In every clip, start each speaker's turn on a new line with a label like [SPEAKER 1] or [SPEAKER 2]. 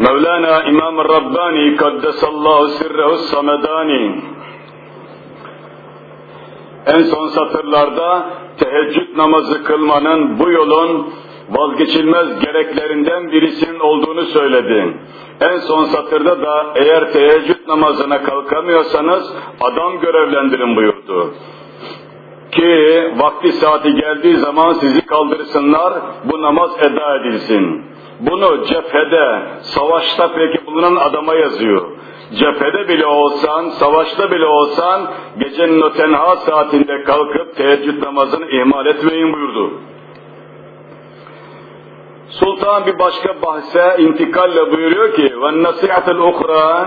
[SPEAKER 1] Mevlana İmam Rabbani Kaddesallahu Sirrehu Samedani en son satırlarda teheccüd namazı kılmanın bu yolun vazgeçilmez gereklerinden birisinin olduğunu söyledi. En son satırda da eğer teheccüd namazına kalkamıyorsanız adam görevlendirin buyurdu. Ki vakti saati geldiği zaman sizi kaldırsınlar, bu namaz eda edilsin. Bunu cephede, savaşta peki bulunan adama yazıyor. Cephede bile olsan, savaşta bile olsan, gecenin o tenha saatinde kalkıp teheccüd namazını ihmal etmeyin buyurdu. Sultan bir başka bahse intikalle buyuruyor ki وَالنَّسِعَةُ الْاُخْرَى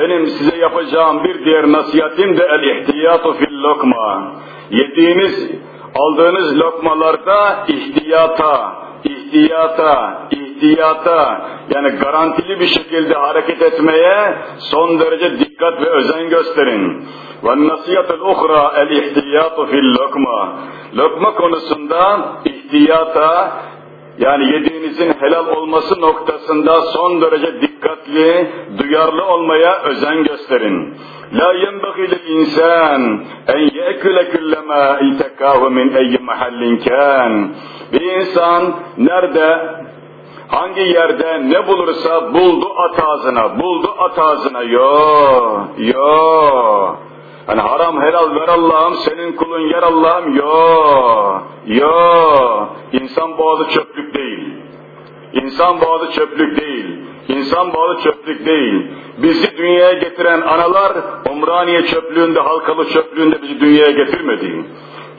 [SPEAKER 1] Benim size yapacağım bir diğer nasihatim de el-ihtiyatu fil lokma. Yediğiniz, aldığınız lokmalarda ihtiyata, ihtiyata, ihtiyata yani garantili bir şekilde hareket etmeye son derece dikkat ve özen gösterin. Ve nasihatul uhra el ihtiyatu fil lokma. Lokma konusunda ihtiyata yani yediğinizin helal olması noktasında son derece dikkatli, duyarlı olmaya özen gösterin. La yenbaghi lil insan en yekule kullama itakahu min eyyi mahallin kan. Bir insan nerede hangi yerde ne bulursa buldu at ağzına, buldu at ağzına. Yo, yo. Hani haram helal ver Allah'ım, senin kulun yer Allah'ım. Yo, yo. İnsan boğazı çöplük değil. İnsan boğazı çöplük değil. İnsan boğazı çöplük değil. Bizi dünyaya getiren analar Umraniye çöplüğünde, halkalı çöplüğünde bizi dünyaya getirmedi.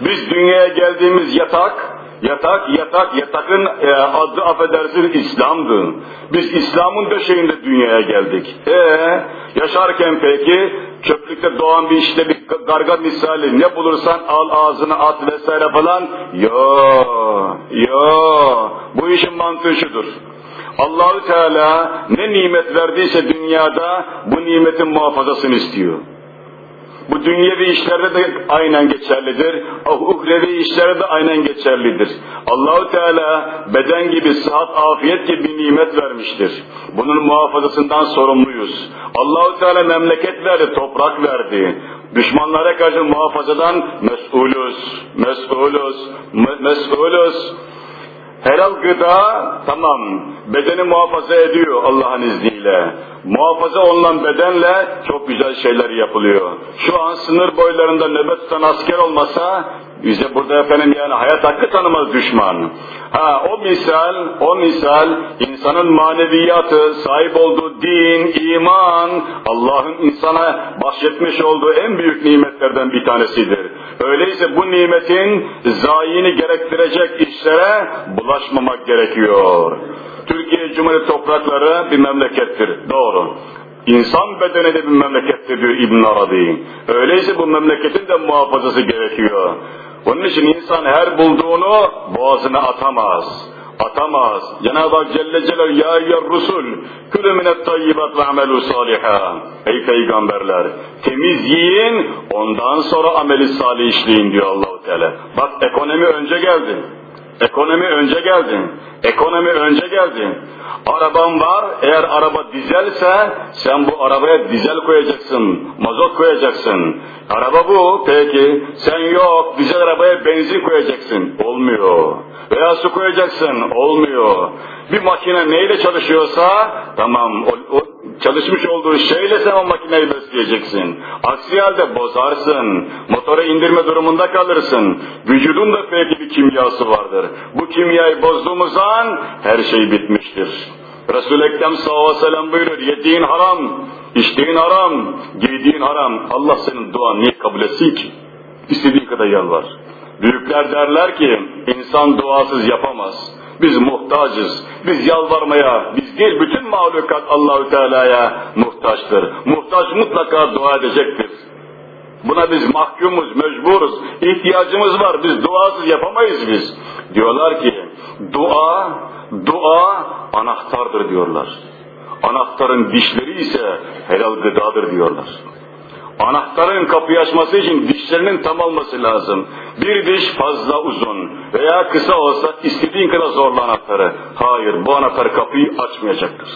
[SPEAKER 1] Biz dünyaya geldiğimiz yatak, Yatak, yatak, yatakın e, adı affedersin İslam'dı. Biz İslam'ın döşeğinde dünyaya geldik. E yaşarken peki çöplükte doğan bir işte bir garga misali ne bulursan al ağzına at vesaire falan. Yo, yo. Bu işin mantığı şudur. Allahü Teala ne nimet verdiyse dünyada bu nimetin muhafazasını istiyor. Bu dünyevi işlerde de aynen geçerlidir. Uhrevi işlerde de aynen geçerlidir. Allahu Teala beden gibi, sıhhat, afiyet gibi bir nimet vermiştir. Bunun muhafazasından sorumluyuz. Allahu Teala memleket verdi, toprak verdi. Düşmanlara karşı muhafazadan mesulüz, mesulüz, mesulüz. Helal gıda tamam bedeni muhafaza ediyor Allah'ın izniyle. Muhafaza olunan bedenle çok güzel şeyler yapılıyor. Şu an sınır boylarında nöbet tutan asker olmasa bize burada efendim yani hayat hakkı tanımaz düşman. Ha o misal, o misal insanın maneviyatı, sahip olduğu din, iman, Allah'ın insana bahşetmiş olduğu en büyük nimetlerden bir tanesidir. Öyleyse bu nimetin zayini gerektirecek işlere bulaşmamak gerekiyor. Türkiye Cumhuriyeti toprakları bir memlekettir. Doğru. İnsan bedeni de bir memlekettir diyor İbn Arabi. Öyleyse bu memleketin de muhafazası gerekiyor. Onun için insan her bulduğunu boğazına atamaz. Atamaz. Cenab-ı Hak Celle Celal ya eyyar rusul külü tayyibat ve amelu saliha. Ey peygamberler temiz yiyin ondan sonra ameli salih işleyin diyor Allahu Teala. Bak ekonomi önce geldi. Ekonomi önce geldi. Ekonomi önce geldi. Araban var, eğer araba dizelse sen bu arabaya dizel koyacaksın, mazot koyacaksın. Araba bu, peki sen yok, dizel arabaya benzin koyacaksın. Olmuyor. Veya su koyacaksın, olmuyor. Bir makine neyle çalışıyorsa, tamam, o, o çalışmış olduğu şeyle sen o makineyi besleyeceksin. Aksi halde bozarsın, motoru indirme durumunda kalırsın. Vücudun da belki bir kimyası vardır. Bu kimyayı bozduğumuz an her şey bitmiştir. Resul-i Ekrem sallallahu buyurur, yediğin haram, içtiğin haram, giydiğin haram. Allah senin duan niye kabul etsin ki? İstediğin kadar yalvar. Büyükler derler ki, insan duasız yapamaz. Biz muhtacız. Biz yalvarmaya, biz değil bütün mahlukat Allahü Teala'ya muhtaçtır. Muhtaç mutlaka dua edecektir. Buna biz mahkumuz, mecburuz. İhtiyacımız var. Biz duasız yapamayız biz. Diyorlar ki dua, dua anahtardır diyorlar. Anahtarın dişleri ise helal gıdadır diyorlar. Anahtarın kapıyı açması için dişlerinin tam olması lazım. Bir diş fazla uzun veya kısa olsa istediğin kadar zorla anahtarı. Hayır bu anahtar kapıyı açmayacaktır.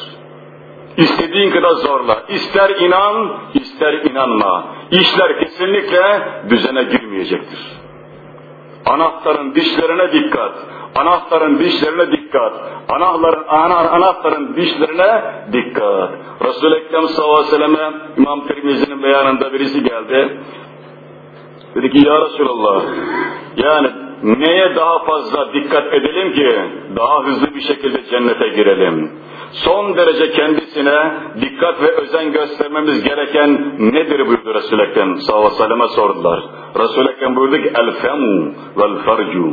[SPEAKER 1] İstediğin kadar zorla. İster inan, ister inanma. İşler kesinlikle düzene girmeyecektir. Anahtarın dişlerine dikkat. Anahtarın dişlerine dikkat. Anahtarın, ana, anahtarın dişlerine dikkat. Resul-i Ekrem sallallahu aleyhi ve selleme İmam Tirmizi'nin beyanında birisi geldi. Dedi ki ya Resulallah yani neye daha fazla dikkat edelim ki daha hızlı bir şekilde cennete girelim? Son derece kendisine dikkat ve özen göstermemiz gereken nedir buyurdu Resul-i Ekrem sallallahu aleyhi ve selleme sordular. Resul-i Ekrem buyurdu ki el femu vel farcu.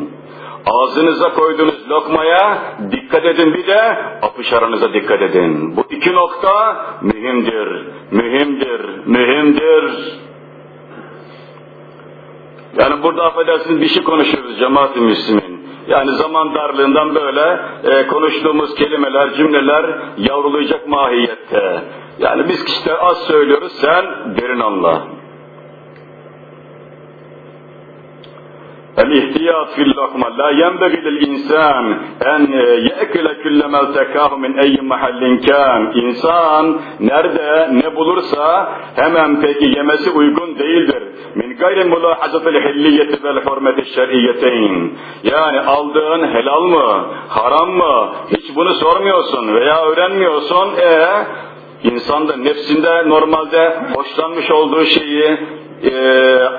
[SPEAKER 1] Ağzınıza koyduğunuz lokmaya dikkat edin bir de apışarınıza dikkat edin. Bu iki nokta mühimdir, mühimdir, mühimdir. Yani burada affedersiniz bir şey konuşuyoruz cemaat-i Müslümin. Yani zaman darlığından böyle e, konuştuğumuz kelimeler, cümleler yavrulayacak mahiyette. Yani biz işte az söylüyoruz, sen derin anla. الاحتياط في اللقمة لا ينبغي للإنسان أن يأكل كل ما التكاه من أي محل كان İnsan nerede ne bulursa hemen peki yemesi uygun değildir. Min gayri mülahazatil hilliyeti vel hurmeti şer'iyeteyn. Yani aldığın helal mı, haram mı? Hiç bunu sormuyorsun veya öğrenmiyorsun. E insan da nefsinde normalde hoşlanmış olduğu şeyi e,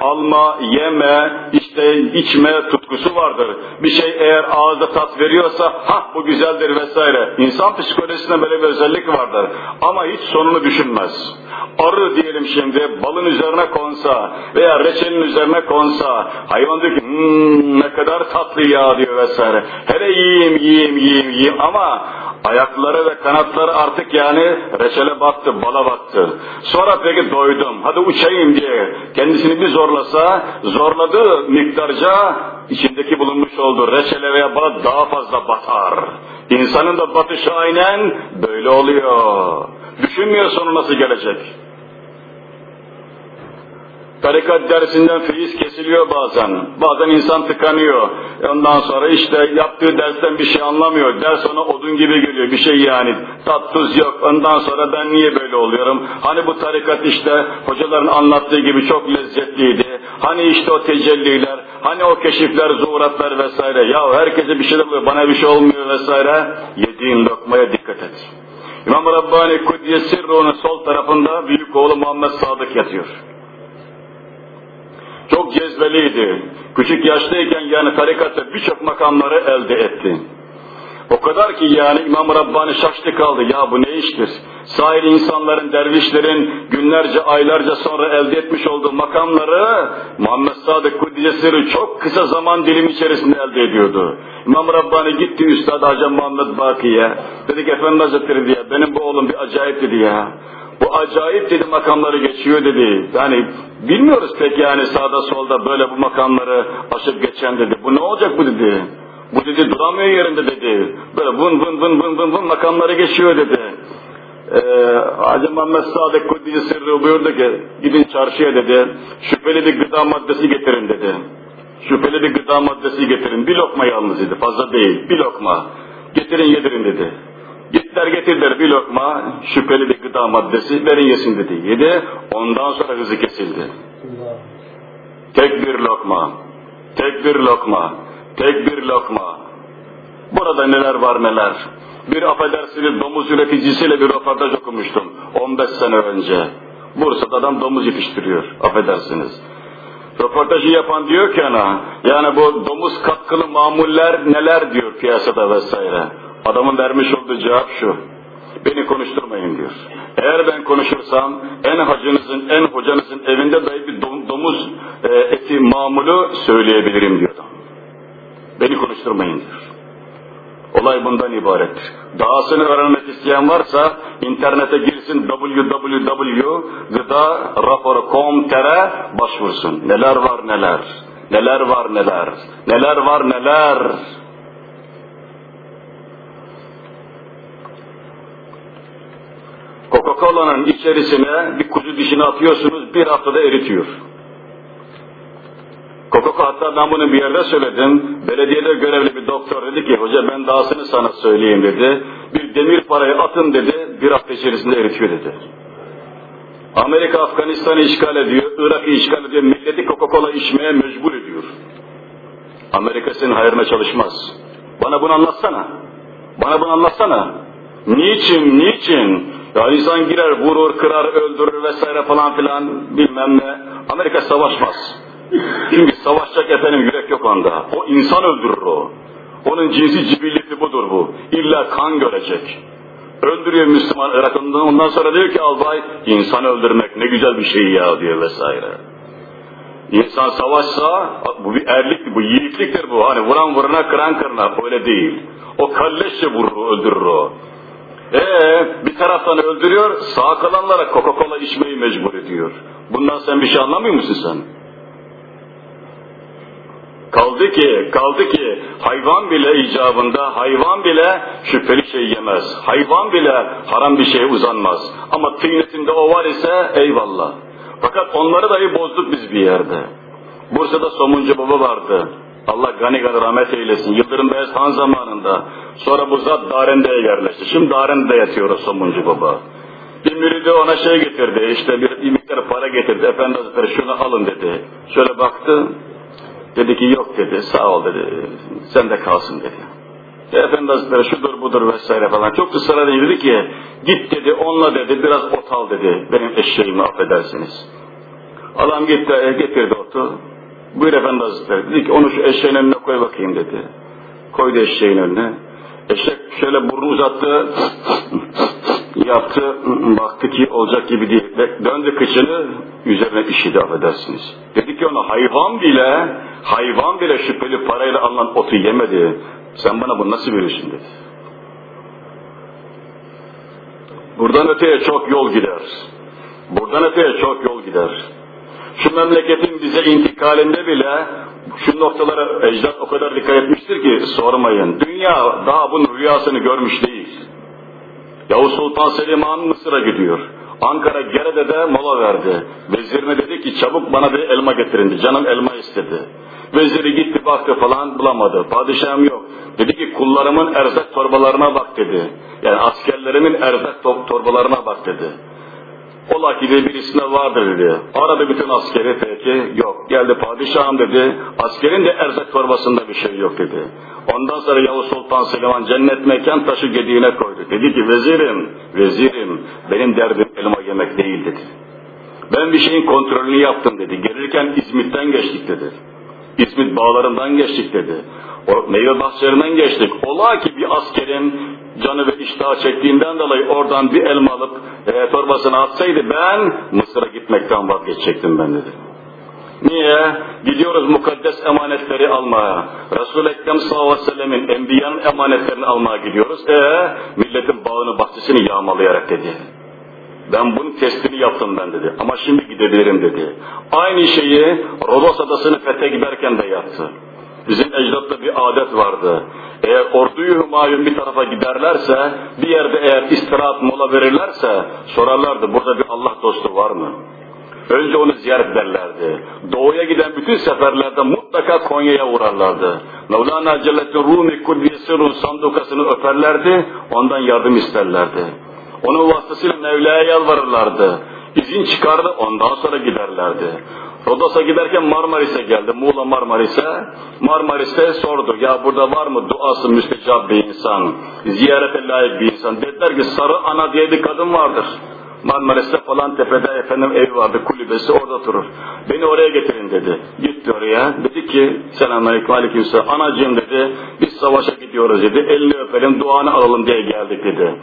[SPEAKER 1] alma, yeme, işte içme tutkusu vardır. Bir şey eğer ağızda tat veriyorsa ha bu güzeldir vesaire. İnsan psikolojisinde böyle bir özellik vardır. Ama hiç sonunu düşünmez. Arı diyelim şimdi balın üzerine konsa veya reçelin üzerine konsa hayvan diyor ki hmm, ne kadar tatlı ya diyor vesaire. Hele yiyeyim yiyeyim yiyeyim yiyeyim ama ayakları ve kanatları artık yani reçele battı, bala battı. Sonra peki doydum, hadi uçayım diye kendisini bir zorlasa, zorladığı miktarca içindeki bulunmuş olduğu reçele veya bala daha fazla batar. İnsanın da batışı aynen böyle oluyor. Düşünmüyor sonu nasıl gelecek. Tarikat dersinden feyiz kesiliyor bazen. Bazen insan tıkanıyor. Ondan sonra işte yaptığı dersten bir şey anlamıyor. Ders ona odun gibi geliyor. Bir şey yani. Tat tuz yok. Ondan sonra ben niye böyle oluyorum? Hani bu tarikat işte hocaların anlattığı gibi çok lezzetliydi. Hani işte o tecelliler, hani o keşifler, zuhuratlar vesaire. Ya herkese bir şey oluyor, bana bir şey olmuyor vesaire. Yediğin lokmaya dikkat et. İmam Rabbani Sirru'nun sol tarafında büyük oğlu Muhammed Sadık yatıyor. Çok cezbeliydi. Küçük yaştayken yani tarikatta birçok makamları elde etti. O kadar ki yani İmam Rabbani şaştı kaldı. Ya bu ne iştir? Sahil insanların, dervişlerin günlerce, aylarca sonra elde etmiş olduğu makamları Muhammed Sadık Kuddise çok kısa zaman dilimi içerisinde elde ediyordu. İmam Rabbani gitti Üstad Hacı Muhammed Baki'ye. Dedi ki Efendi Hazretleri diye benim bu oğlum bir acayip dedi ya. Bu acayip dedi makamları geçiyor dedi. Yani bilmiyoruz pek yani sağda solda böyle bu makamları aşıp geçen dedi. Bu ne olacak bu dedi. Bu dedi duramıyor yerinde dedi. Böyle vın vın vın vın vın vın makamları geçiyor dedi. Ee, Hacı Muhammed Sadık Kuddisi Sırrı buyurdu ki gidin çarşıya dedi. Şüpheli bir gıda maddesi getirin dedi. Şüpheli bir gıda maddesi getirin. Bir lokma yalnız dedi. Fazla değil. Bir lokma. Getirin yedirin dedi. Gittiler getirdiler bir lokma şüpheli bir gıda maddesi verin yesin dedi. Yedi ondan sonra hızı kesildi. Tek bir lokma. Tek bir lokma. Tek bir lokma. Burada neler var neler. Bir affedersiniz domuz üreticisiyle bir röportaj okumuştum 15 sene önce. Bursa'da adam domuz yetiştiriyor affedersiniz. Röportajı yapan diyor ki ana, yani bu domuz katkılı mamuller neler diyor piyasada vesaire. Adamın vermiş olduğu cevap şu. Beni konuşturmayın diyor. Eğer ben konuşursam en hacınızın, en hocanızın evinde dahi bir domuz e, eti mamulu söyleyebilirim diyor. Beni konuşturmayın diyor. Olay bundan ibaret. Dahasını öğrenmek isteyen varsa internete girsin www.gıdaraporu.com.tr başvursun. Neler var neler. Neler var neler. Neler var neler. Coca-Cola'nın içerisine bir kuzu dişini atıyorsunuz bir haftada eritiyor. Coca-Cola hatta ben bunu bir yerde söyledim. Belediyede görevli bir doktor dedi ki hoca ben dahasını sana söyleyeyim dedi. Bir demir parayı atın dedi bir hafta içerisinde eritiyor dedi. Amerika Afganistan'ı işgal ediyor, Irak'ı işgal ediyor, milleti Coca-Cola içmeye mecbur ediyor. Amerika senin hayrına çalışmaz. Bana bunu anlatsana. Bana bunu anlatsana. Niçin, niçin? Ya insan girer, vurur, kırar, öldürür vesaire falan filan bilmem ne. Amerika savaşmaz. Çünkü savaşacak efendim yürek yok onda. O insan öldürür o. Onun cinsi cibilleti budur bu. İlla kan görecek. Öldürüyor Müslüman Irak'ından ondan sonra diyor ki albay insan öldürmek ne güzel bir şey ya diyor vesaire. İnsan savaşsa bu bir erlik, bu yiğitliktir bu. Hani vuran vurana kıran kırına öyle değil. O kalleşçe vurur, öldürür o. Ee, bir taraftan öldürüyor, sağ kalanlara Coca-Cola içmeyi mecbur ediyor. Bundan sen bir şey anlamıyor musun sen? Kaldı ki, kaldı ki hayvan bile icabında, hayvan bile şüpheli şey yemez. Hayvan bile haram bir şeye uzanmaz. Ama tıynetinde o var ise eyvallah. Fakat onları dahi bozduk biz bir yerde. Bursa'da Somuncu Baba vardı. Allah gani gani rahmet eylesin. Yıldırım Beyaz Han zamanında. Sonra bu zat Darende'ye yerleşti. Şimdi Darende'de yatıyor o Somuncu Baba. Bir müridi ona şey getirdi, işte bir, bir miktar para getirdi. Efendi Hazretleri şunu alın dedi. Şöyle baktı, Dedi ki yok dedi, sağ ol dedi, sen de kalsın dedi. E, Efendi Hazretleri şudur budur vesaire falan. Çok ısrar dedi ki, git dedi, onunla dedi, biraz ot al dedi, benim eşeğimi affedersiniz. Adam gitti, e, getirdi otu. Buyur Efendi Hazretleri, dedi ki onu şu eşeğin önüne koy bakayım dedi. Koydu eşeğin önüne. Eşek şöyle burnu uzattı, yaptı, baktı ki olacak gibi değil. Döndü kıçını, üzerine işidi affedersiniz. Dedi ki ona hayvan bile, hayvan bile şüpheli parayla alınan otu yemedi. Sen bana bunu nasıl veriyorsun dedi. Buradan öteye çok yol gider. Buradan öteye çok yol gider. Şu memleketin bize intikalinde bile şu noktalara ecdat o kadar dikkat etmiştir ki sormayın. Dünya daha bunun rüyasını görmüş değil. Yavuz Sultan Selim Han Mısır'a gidiyor. Ankara Gerede'de mola verdi. Vezirine dedi ki çabuk bana bir elma getirin. Canım elma istedi. Veziri gitti baktı falan bulamadı. Padişahım yok. Dedi ki kullarımın erzak torbalarına bak dedi. Yani askerlerimin erzak torbalarına bak dedi. Ola ki de birisinde vardır dedi. Aradı bütün askeri peki yok. Geldi padişahım dedi. Askerin de erzak torbasında bir şey yok dedi. Ondan sonra Yavuz Sultan Süleyman cennet mekan taşı gediğine koydu. Dedi ki vezirim, vezirim benim derdim elma yemek değil dedi. Ben bir şeyin kontrolünü yaptım dedi. Gelirken İzmit'ten geçtik dedi. İzmit bağlarından geçtik dedi. O meyve bahçelerinden geçtik. Ola ki bir askerin canı ve iştahı çektiğinden dolayı oradan bir elma alıp e, torbasına atsaydı ben Mısır'a gitmekten vazgeçecektim ben dedi. Niye? Gidiyoruz mukaddes emanetleri almaya. Resul-i Ekrem sallallahu aleyhi ve sellemin enbiyanın emanetlerini almaya gidiyoruz. E milletin bağını bahçesini yağmalayarak dedi. Ben bunun testini yaptım ben dedi. Ama şimdi gidebilirim dedi. Aynı şeyi Rodos adasını fethe giderken de yaptı. Bizim ecdatta bir adet vardı. Eğer orduyu hümayun bir tarafa giderlerse, bir yerde eğer istirahat mola verirlerse sorarlardı burada bir Allah dostu var mı? Önce onu ziyaret ederlerdi. Doğuya giden bütün seferlerde mutlaka Konya'ya uğrarlardı. Mevlana Celleddin Rumi Kuddiyesirun sandukasını öperlerdi, ondan yardım isterlerdi. Onun vasıtasıyla Mevla'ya yalvarırlardı. İzin çıkardı, ondan sonra giderlerdi. Rodos'a giderken Marmaris'e geldi, Muğla Marmaris'e. Marmaris'te sordu, ya burada var mı duası müstecab bir insan, ziyarete layık bir insan. Dediler ki Sarı Ana diye bir kadın vardır. Marmaris'te falan tepede efendim ev vardı, kulübesi orada oturur. Beni oraya getirin dedi. Gitti oraya. Dedi ki selamünaleyküm aleykümselam. Anacığım dedi, biz savaşa gidiyoruz dedi. Elini öpelim, duanı alalım diye geldik dedi.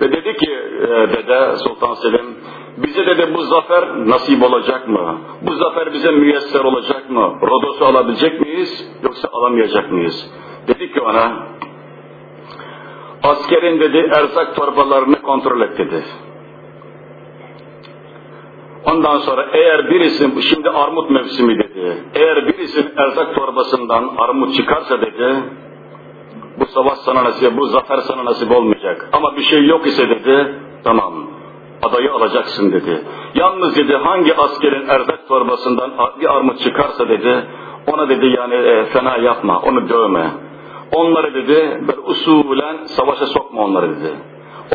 [SPEAKER 1] Ve dedi ki e, dede Sultan Selim, bize dedi bu zafer nasip olacak mı? Bu zafer bize müyesser olacak mı? Rodos'u alabilecek miyiz yoksa alamayacak mıyız? Dedi ki ona, Askerin dedi erzak torbalarını kontrol et dedi. Ondan sonra eğer birisi, şimdi armut mevsimi dedi, eğer birisi erzak torbasından armut çıkarsa dedi, bu savaş sana nasip, bu zafer sana nasip olmayacak. Ama bir şey yok ise dedi, tamam, adayı alacaksın dedi. Yalnız dedi hangi askerin erzak torbasından bir armut çıkarsa dedi, ona dedi yani e, fena yapma, onu dövme. Onları dedi böyle usulen savaşa sokma onları dedi.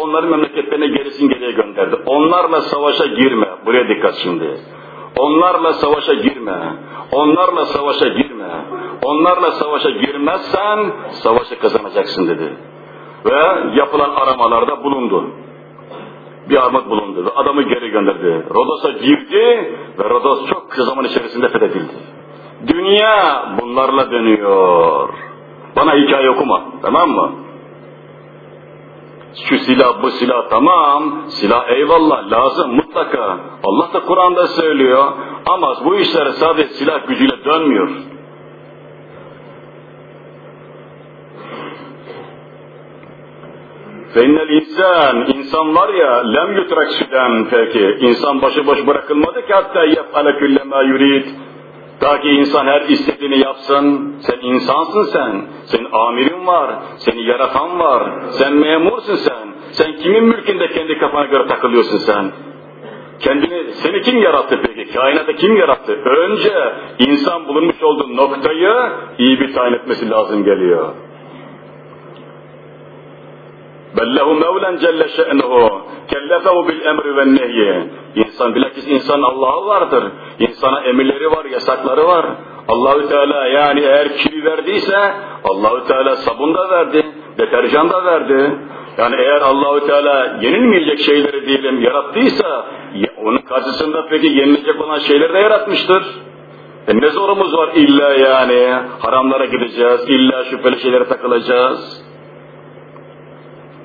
[SPEAKER 1] Onların memleketlerine gerisin geriye gönderdi. Onlarla savaşa girme. Buraya dikkat şimdi. Onlarla savaşa girme. Onlarla savaşa girme. Onlarla savaşa girmezsen savaşı kazanacaksın dedi. Ve yapılan aramalarda bulundu. Bir armut bulundu adamı geri gönderdi. Rodos'a girdi ve Rodos çok kısa zaman içerisinde fethedildi. Dünya bunlarla dönüyor. Bana hikaye okuma, tamam mı? Şu silah, bu silah tamam, silah eyvallah, lazım mutlaka. Allah da Kur'an'da söylüyor. Ama bu işler sadece silah gücüyle dönmüyor. Fennel insan, insan var ya, lem yutrak süden peki. İnsan başıboş bırakılmadı ki hatta yef'ale küllema yurid. Ta ki insan her istediğini yapsın. Sen insansın sen. Senin amirin var. Seni yaratan var. Sen memursun sen. Sen kimin mülkünde kendi kafana göre takılıyorsun sen? Kendini, seni kim yarattı peki? Kainatı kim yarattı? Önce insan bulunmuş olduğu noktayı iyi bir tayin etmesi lazım geliyor. Bellehu mevlen celle şe'nuhu kellefehu bil emri ve nehyi. İnsan bilakis insan Allah'ı vardır. İnsana emirleri var, yasakları var. Allahü Teala yani eğer kiri verdiyse Allahü Teala sabun da verdi, deterjan da verdi. Yani eğer Allahü Teala yenilmeyecek şeyleri diyelim yarattıysa onun karşısında peki yenilecek olan şeyleri de yaratmıştır. E ne zorumuz var illa yani haramlara gideceğiz, illa şüpheli şeylere takılacağız.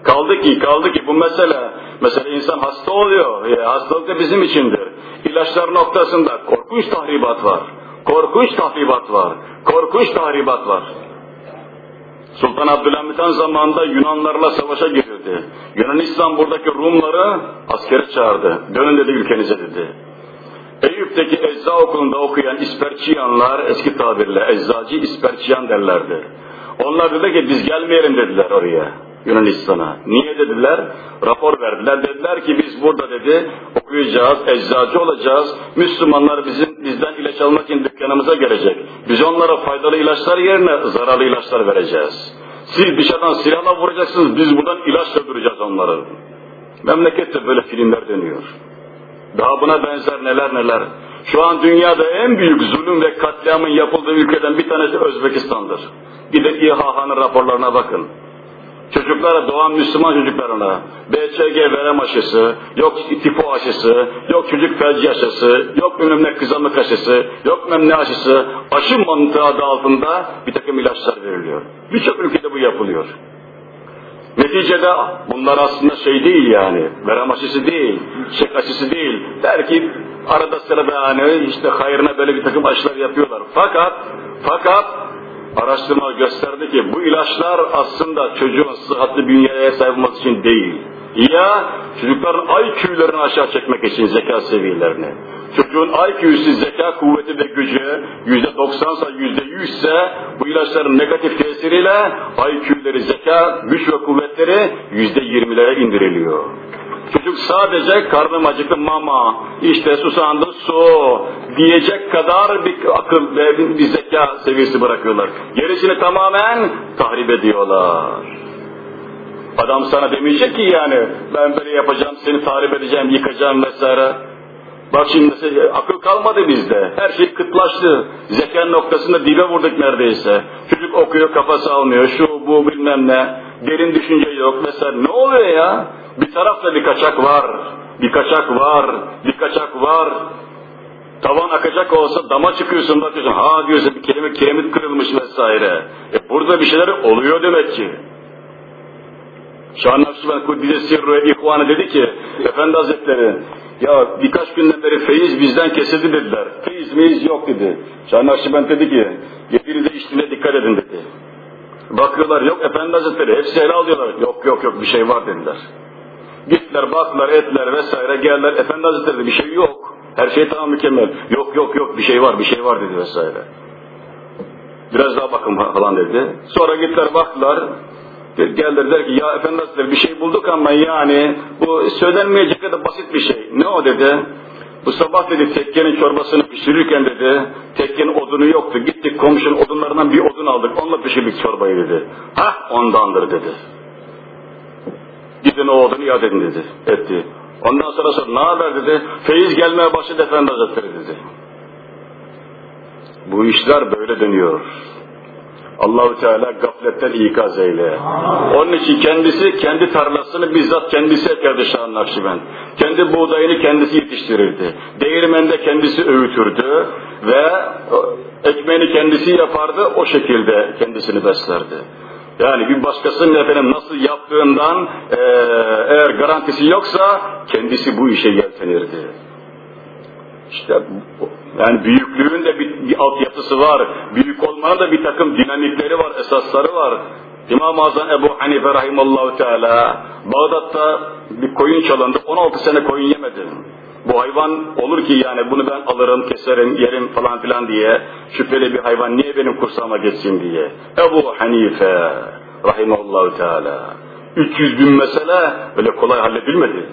[SPEAKER 1] Kaldı ki, kaldı ki bu mesele, mesela insan hasta oluyor, ya hastalık da bizim içindir. İlaçlar noktasında korkunç tahribat var. Korkunç tahribat var. Korkunç tahribat var. Sultan Abdülhamit Han zamanında Yunanlarla savaşa girdi. Yunanistan buradaki Rumları askere çağırdı. Dönün dedi ülkenize dedi. Eyüp'teki ecza okulunda okuyan İsperçiyanlar eski tabirle eczacı İsperçiyan derlerdi. Onlar dedi ki biz gelmeyelim dediler oraya. Yunanistan'a. Niye dediler? Rapor verdiler. Dediler ki biz burada dedi okuyacağız, eczacı olacağız. Müslümanlar bizim bizden ilaç almak için dükkanımıza gelecek. Biz onlara faydalı ilaçlar yerine zararlı ilaçlar vereceğiz. Siz dışarıdan silahla vuracaksınız, biz buradan ilaç öldüreceğiz onları. Memlekette böyle filmler dönüyor. Daha buna benzer neler neler. Şu an dünyada en büyük zulüm ve katliamın yapıldığı ülkeden bir tanesi Özbekistan'dır. Gidin İHA'nın raporlarına bakın. Çocuklara, doğan Müslüman çocuklarına BCG verem aşısı, yok tifo aşısı, yok çocuk felci aşısı, yok bilmem ne kızamık aşısı, yok bilmem ne aşısı, aşı mantığı adı altında bir takım ilaçlar veriliyor. Birçok ülkede bu yapılıyor. Neticede bunlar aslında şey değil yani, verem aşısı değil, şek aşısı değil. Belki arada sırada yani işte hayrına böyle bir takım aşılar yapıyorlar. Fakat, fakat araştırma gösterdi ki bu ilaçlar aslında çocuğun sıhhatli bünyeye sahip olması için değil. Ya çocukların IQ'lerini aşağı çekmek için zeka seviyelerini. Çocuğun IQ'su zeka kuvveti ve gücü yüzde doksansa yüzde yüzse bu ilaçların negatif tesiriyle IQ'leri zeka güç ve kuvvetleri yüzde yirmilere indiriliyor. Çocuk sadece karnım acıktı mama, işte susandı su diyecek kadar bir akıl ve bir zeka seviyesi bırakıyorlar. Gerisini tamamen tahrip ediyorlar. Adam sana demeyecek ki yani ben böyle yapacağım, seni tahrip edeceğim, yıkacağım vesaire. Bak şimdi akıl kalmadı bizde. Her şey kıtlaştı. Zeka noktasında dibe vurduk neredeyse. Çocuk okuyor kafası almıyor. Şu bu bilmem ne. Derin düşünce yok vesaire. Ne oluyor ya? Bir tarafta bir kaçak var. Bir kaçak var. Bir kaçak var. Tavan akacak olsa dama çıkıyorsun bakıyorsun. Ha diyorsun bir kelime kiremit kırılmış vesaire. E burada bir şeyler oluyor demek ki. Şah Nakşibend Kuddise Sirru İhvanı dedi ki, Efendi Hazretleri, ya birkaç günden beri feyiz bizden kesildi dediler. Feyiz meyiz yok dedi. Şah Nakşibend dedi ki, yediğinize içtiğine dikkat edin dedi. Bakıyorlar yok Efendi Hazretleri hepsi ele alıyorlar. Yok yok yok bir şey var dediler. Gittiler baktılar ettiler vesaire geldiler Efendi Hazretleri bir şey yok. Her şey tamam mükemmel. Yok yok yok bir şey var bir şey var dedi vesaire. Biraz daha bakın falan dedi. Sonra gittiler baktılar. Geldiler der ki ya Efendi Hazretleri bir şey bulduk ama yani bu söylenmeyecek kadar basit bir şey. Ne o dedi. Bu sabah dedi tekkenin çorbasını pişirirken dedi, tekkenin odunu yoktu. Gittik komşunun odunlarından bir odun aldık, onunla pişirdik çorbayı dedi. Hah ondandır dedi. Gidin o odunu iade edin dedi, etti. Ondan sonra sonra ne haber dedi, feyiz gelmeye başladı Efendi Hazretleri dedi. Bu işler böyle dönüyor. Allahu Teala gafletten ikaz eyle. Onun için kendisi kendi tarlasını bizzat kendisi ekerdi Şah Nakşibend. Kendi buğdayını kendisi yetiştirirdi. Değirmende kendisi öğütürdü ve ekmeğini kendisi yapardı. O şekilde kendisini beslerdi. Yani bir başkasının efendim nasıl yaptığından e, eğer garantisi yoksa kendisi bu işe yeltenirdi. İşte yani büyüklüğün de bir, bir altyapısı var. Büyük olmanın da bir takım dinamikleri var, esasları var. İmam-ı Azam Ebu Hanife Rahimallahu Teala Bağdat'ta bir koyun çalındı. 16 sene koyun yemedi. Bu hayvan olur ki yani bunu ben alırım, keserim, yerim falan filan diye şüpheli bir hayvan niye benim kursağıma geçsin diye. Ebu Hanife Rahimallahu Teala 300 bin mesele öyle kolay halledilmedi.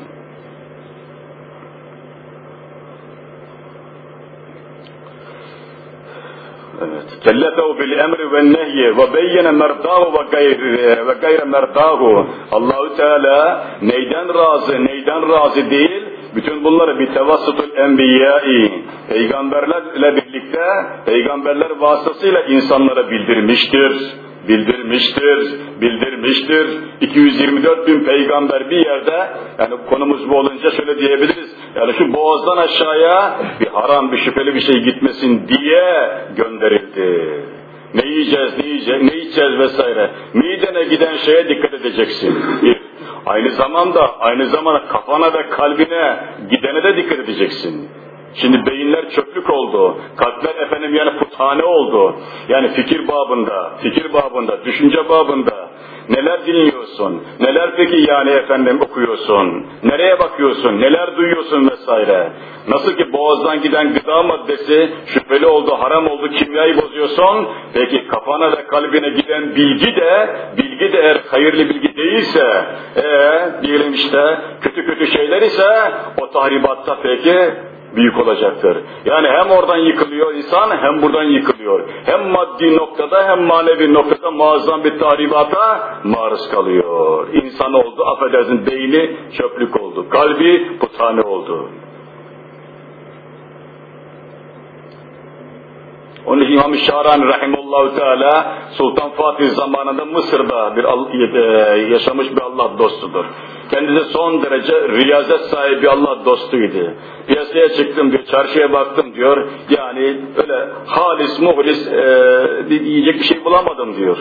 [SPEAKER 1] Evet. Kellefehu bil emri ve nehyi ve beyyene merdahu ve gayre ve gayre merdahu. Allahu Teala neyden razı, neyden razı değil, bütün bunları bir tevassutul enbiyai, peygamberlerle birlikte, peygamberler vasıtasıyla insanlara bildirmiştir bildirmiştir, bildirmiştir. 224 bin peygamber bir yerde, yani konumuz bu olunca şöyle diyebiliriz, yani şu boğazdan aşağıya bir haram, bir şüpheli bir şey gitmesin diye gönderildi. Ne yiyeceğiz, ne yiyeceğiz, ne içeceğiz vesaire. Midene giden şeye dikkat edeceksin. Aynı zamanda, aynı zamanda kafana ve kalbine gidene de dikkat edeceksin. Şimdi beyinler çöplük oldu. Kalpler efendim yani puthane oldu. Yani fikir babında, fikir babında, düşünce babında. Neler dinliyorsun? Neler peki yani efendim okuyorsun? Nereye bakıyorsun? Neler duyuyorsun vesaire? Nasıl ki boğazdan giden gıda maddesi şüpheli oldu, haram oldu, kimyayı bozuyorsun. Peki kafana ve kalbine giden bilgi de, bilgi de eğer hayırlı bilgi değilse, ee, diyelim işte kötü kötü şeyler ise o tahribatta peki büyük olacaktır. Yani hem oradan yıkılıyor insan hem buradan yıkılıyor. Hem maddi noktada hem manevi noktada muazzam bir tahribata maruz kalıyor. İnsan oldu, affedersin beyni çöplük oldu. Kalbi putane oldu. Onun için İmam-ı Şahrani Rahimullahu Teala Sultan Fatih zamanında Mısır'da bir e, yaşamış bir Allah dostudur. Kendisi son derece riyazet sahibi Allah dostuydu. Piyasaya çıktım diyor, çarşıya baktım diyor. Yani öyle halis muhlis e, yiyecek bir şey bulamadım diyor.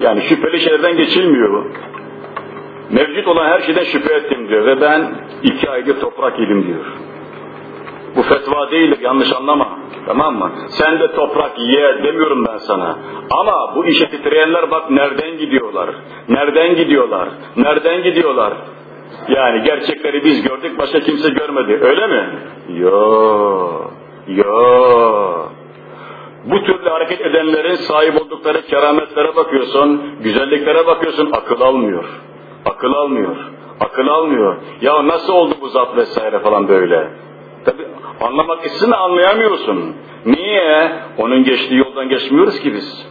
[SPEAKER 1] Yani şüpheli şeylerden geçilmiyor. Mevcut olan her şeyden şüphe ettim diyor ve ben iki aydır toprak yedim diyor. Bu fetva değildir, yanlış anlama. Tamam mı? Sen de toprak ye demiyorum ben sana. Ama bu işe titreyenler bak nereden gidiyorlar? Nereden gidiyorlar? Nereden gidiyorlar? Yani gerçekleri biz gördük, başka kimse görmedi. Öyle mi? Yo, yo. Bu türlü hareket edenlerin sahip oldukları kerametlere bakıyorsun, güzelliklere bakıyorsun, akıl almıyor. Akıl almıyor. Akıl almıyor. Ya nasıl oldu bu zat vesaire falan böyle. Tabi anlamak istesin anlayamıyorsun. Niye? Onun geçtiği yoldan geçmiyoruz ki biz.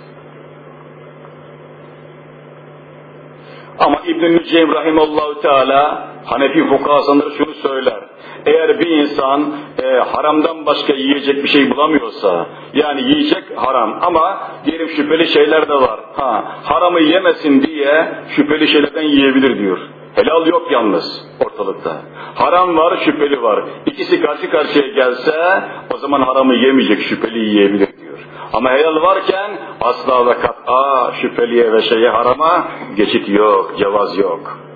[SPEAKER 1] Ama İbn-i Müceym Rahimallahu Teala Hanefi fukasında şunu söyler. Eğer bir insan e, haramdan başka yiyecek bir şey bulamıyorsa, yani yiyecek haram ama diyelim şüpheli şeyler de var. Ha, haramı yemesin diye şüpheli şeylerden yiyebilir diyor. Helal yok yalnız ortalıkta. Haram var, şüpheli var. İkisi karşı karşıya gelse o zaman haramı yemeyecek, şüpheli yiyebilir diyor. Ama helal varken asla ve kat'a şüpheliye ve şeye harama geçit yok, cevaz yok.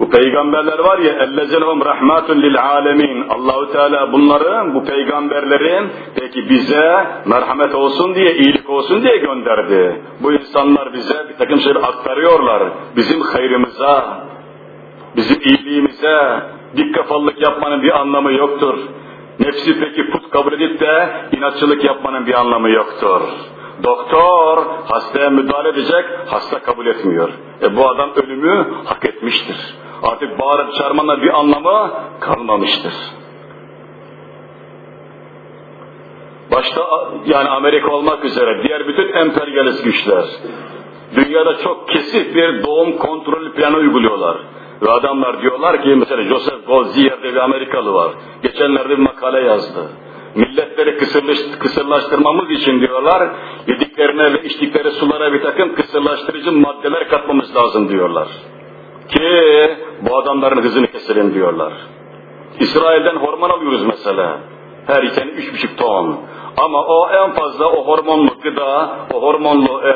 [SPEAKER 1] Bu peygamberler var ya ellezenhum rahmatun lil alemin. Allahu Teala bunları bu peygamberlerin peki bize merhamet olsun diye iyilik olsun diye gönderdi. Bu insanlar bize bir takım şeyler aktarıyorlar. Bizim hayrımıza, bizim iyiliğimize dik kafalılık yapmanın bir anlamı yoktur. Nefsi peki put kabul edip de inatçılık yapmanın bir anlamı yoktur. Doktor hastaya müdahale edecek, hasta kabul etmiyor. E bu adam ölümü hak etmiştir. Artık bağırıp çağırmanın bir anlamı kalmamıştır. Başta yani Amerika olmak üzere diğer bütün emperyalist güçler dünyada çok kesif bir doğum kontrol planı uyguluyorlar. Ve adamlar diyorlar ki mesela Joseph Goldziher diye bir Amerikalı var. Geçenlerde bir makale yazdı. Milletleri kısırlaştırmamız için diyorlar, yediklerine ve içtikleri sulara bir takım kısırlaştırıcı maddeler katmamız lazım diyorlar. Ki bu adamların hızını keselim diyorlar. İsrail'den hormon alıyoruz mesela. Her iken üç buçuk ton. Ama o en fazla o hormonlu gıda, o hormonlu e,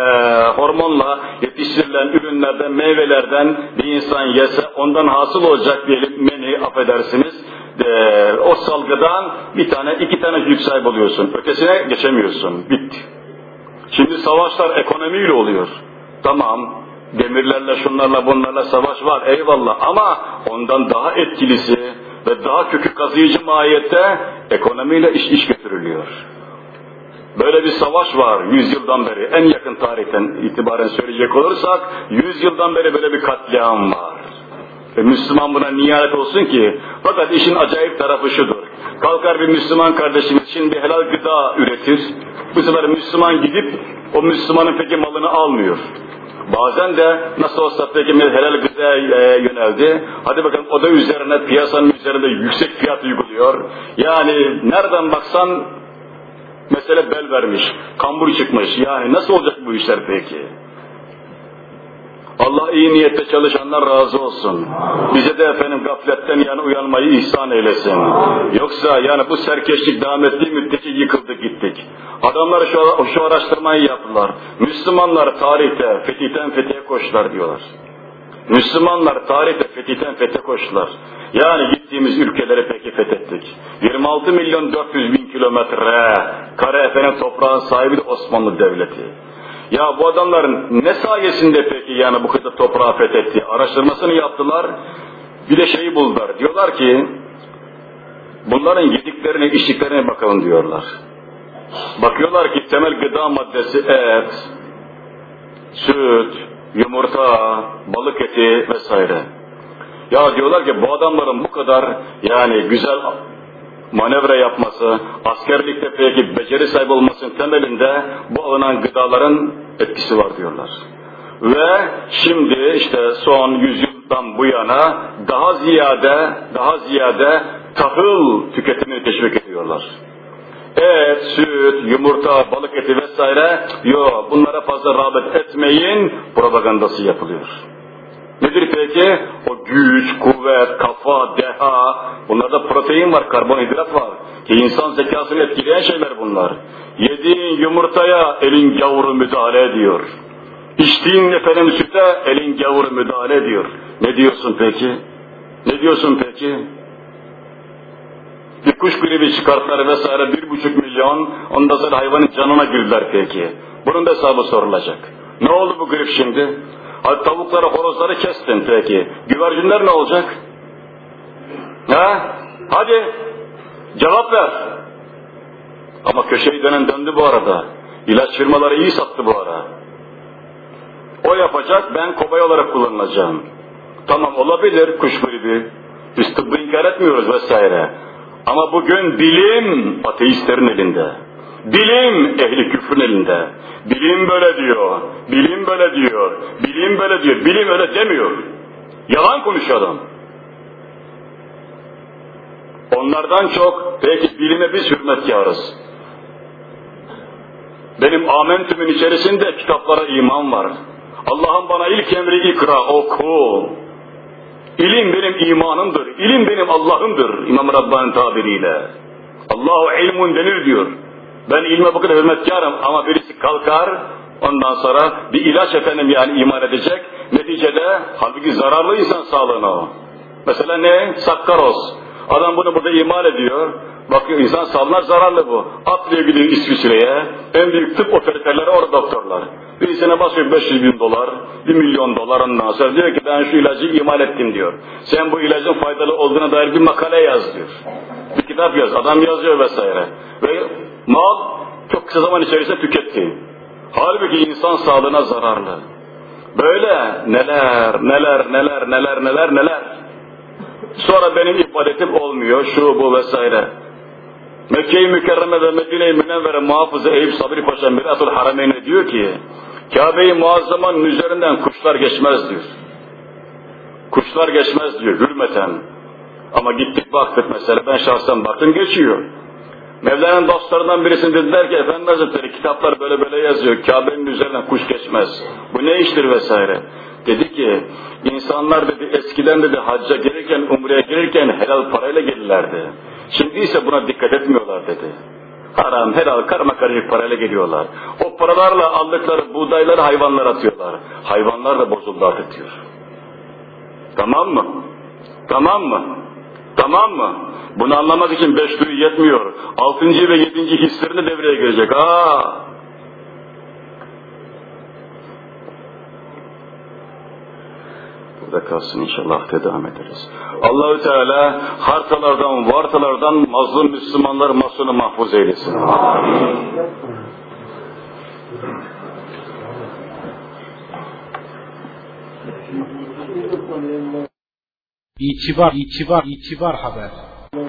[SPEAKER 1] hormonla yetiştirilen ürünlerden, meyvelerden bir insan yese ondan hasıl olacak diyelim meni affedersiniz. E, o salgıdan bir tane, iki tane yük sahibi oluyorsun. Ötesine geçemiyorsun. Bitti. Şimdi savaşlar ekonomiyle oluyor. Tamam, demirlerle, şunlarla, bunlarla savaş var eyvallah ama ondan daha etkilisi ve daha kökü kazıyıcı mahiyette ekonomiyle iş iş götürülüyor. Böyle bir savaş var yüzyıldan beri, en yakın tarihten itibaren söyleyecek olursak, yüzyıldan beri böyle bir katliam var. Ve Müslüman buna nihayet olsun ki, fakat işin acayip tarafı şudur. Kalkar bir Müslüman kardeşimiz için bir helal gıda üretir. Bu sefer Müslüman gidip o Müslümanın peki malını almıyor. Bazen de nasıl olsa peki helal gıdaya e, yöneldi. Hadi bakalım o da üzerine piyasanın üzerinde yüksek fiyat uyguluyor. Yani nereden baksan mesele bel vermiş, kambur çıkmış. Yani nasıl olacak bu işler peki? Allah iyi niyette çalışanlar razı olsun. Bize de efendim gafletten yani uyanmayı ihsan eylesin. Yoksa yani bu serkeşlik devam ettiği müddetçe yıkıldık gittik. Adamlar şu, şu araştırmayı yaptılar. Müslümanlar tarihte fetihten fethiye koştular diyorlar. Müslümanlar tarihte fetihten fethe koştular. Yani gittiğimiz ülkeleri peki fethettik. 26 milyon 400 bin kilometre kare efendim toprağın sahibi de Osmanlı Devleti. Ya bu adamların ne sayesinde peki yani bu kadar toprağı fethetti? Araştırmasını yaptılar. Bir de şeyi buldular. Diyorlar ki bunların yediklerine, içtiklerine bakalım diyorlar. Bakıyorlar ki temel gıda maddesi et, süt, yumurta, balık eti vesaire. Ya diyorlar ki bu adamların bu kadar yani güzel manevra yapması, askerlikte peki beceri sahibi olmasının temelinde bu alınan gıdaların etkisi var diyorlar. Ve şimdi işte son yüzyıldan bu yana daha ziyade, daha ziyade tahıl tüketimini teşvik ediyorlar. Et, süt, yumurta, balık eti vesaire, yok bunlara fazla rağbet etmeyin propagandası yapılıyor. Nedir peki? O güç, kuvvet, kafa, deha, bunlarda protein var, karbonhidrat var. Ki insan zekasını etkileyen şeyler bunlar. Yediğin yumurtaya elin gavuru müdahale ediyor. İçtiğin efendim süte elin gavuru müdahale ediyor. Ne diyorsun peki? Ne diyorsun peki? Bir kuş gribi çıkarttılar vesaire bir buçuk milyon, ondan sonra hayvanın canına girdiler peki. Bunun da hesabı sorulacak. Ne oldu bu grip şimdi? Hadi tavukları, horozları kestin peki. Güvercinler ne olacak? Ha? Hadi cevap ver. Ama köşeyi dönen döndü bu arada. İlaç firmaları iyi sattı bu ara. O yapacak, ben kobay olarak kullanılacağım. Tamam olabilir kuş gribi. Biz tıbbı inkar etmiyoruz vesaire. Ama bugün bilim ateistlerin elinde. Bilim ehli küfrün elinde. Bilim böyle diyor. Bilim böyle diyor. Bilim böyle diyor. Bilim öyle demiyor. Yalan konuşuyor adam. Onlardan çok belki bilime biz hürmetkarız. Benim amentümün içerisinde kitaplara iman var. Allah'ın bana ilk emri ikra, oku. İlim benim imanımdır. İlim benim Allah'ımdır. İmam Rabbani tabiriyle. Allahu ilmun denir diyor. Ben ilme bu kadar hürmetkarım ama birisi kalkar ondan sonra bir ilaç efendim yani iman edecek. Neticede halbuki zararlı insan sağlığına o. Mesela ne? Sakkaroz. Adam bunu burada imal ediyor. Bakıyor insan sağlığına zararlı bu. Atlıyor gidiyor İsviçre'ye. En büyük tıp otoriteleri orada doktorlar. Birisine basıyor 500 bin dolar, 1 milyon dolar ondan sonra diyor ki ben şu ilacı imal ettim diyor. Sen bu ilacın faydalı olduğuna dair bir makale yaz diyor. Bir kitap yaz, adam yazıyor vesaire. Ve mal çok kısa zaman içerisinde tüketti. Halbuki insan sağlığına zararlı. Böyle neler, neler, neler, neler, neler, neler. Sonra benim ibadetim olmuyor, şu bu vesaire. Mekke-i Mükerreme ve Medine-i Münevvere muhafızı Eyüp Sabri Paşa Miratul Harameyn'e diyor ki, Kabe-i Muazzama'nın üzerinden kuşlar geçmez diyor. Kuşlar geçmez diyor, hürmeten. Ama gittik baktık mesela, ben şahsen baktım geçiyor. Mevla'nın dostlarından birisinin dediler ki, Efendi Hazretleri kitaplar böyle böyle yazıyor, Kabe'nin üzerinden kuş geçmez. Bu ne iştir vesaire. Dedi ki, insanlar dedi eskiden dedi hacca gelirken, umreye gelirken helal parayla gelirlerdi. Şimdi ise buna dikkat etmiyorlar dedi. Haram, helal, karma karışık parayla geliyorlar. O paralarla aldıkları buğdayları hayvanlara atıyorlar. Hayvanlar da bozuldu artık diyor. Tamam mı? Tamam mı? Tamam mı? Bunu anlamak için beş duyu yetmiyor. Altıncı ve yedinci hislerin de devreye girecek. Aa! Burada kalsın inşallah devam ederiz. Allahü Teala hartalardan, vartalardan mazlum Müslümanlar masunu mahfuz eylesin. Amin.
[SPEAKER 2] İtibar, itibar, itibar haber.